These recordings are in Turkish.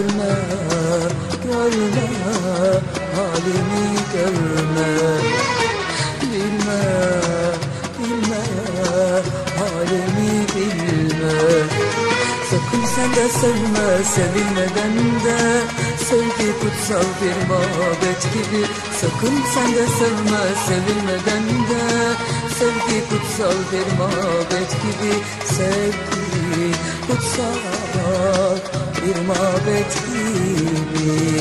Görme, görme, halimi görme. Bilme, bilme, halimi bilme. Sakın sen de sevme, sevilmeden de. Sevgi kutsal bir mabet gibi. Sakın sen de sevme, sevilmeden de. Sevgi kutsal bir mabet gibi. Sevgi kutsal bir mabet gibi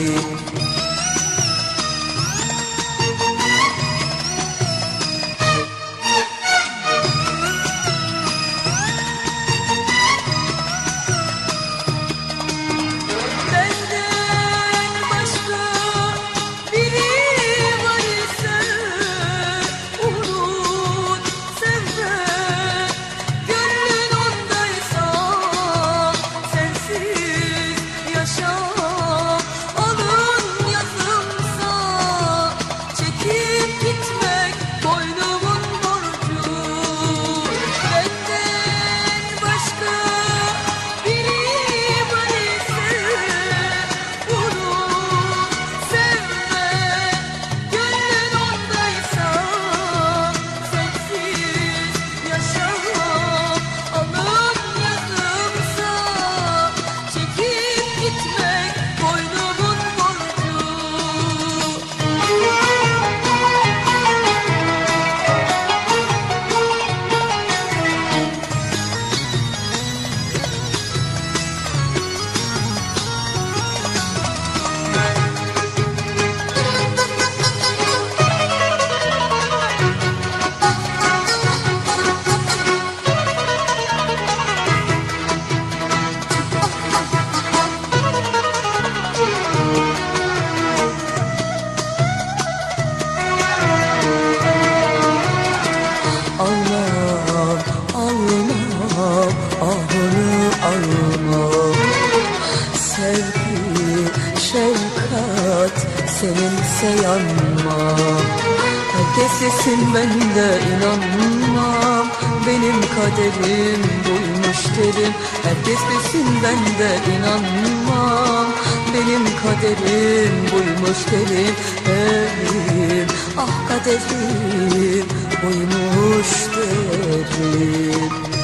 seninse yanmam Herkes desin ben de inanmam. Benim kaderim buymuş derim Herkes desin ben de inanmam. Benim kaderim buymuş derim Derim, ah kaderim buymuş derim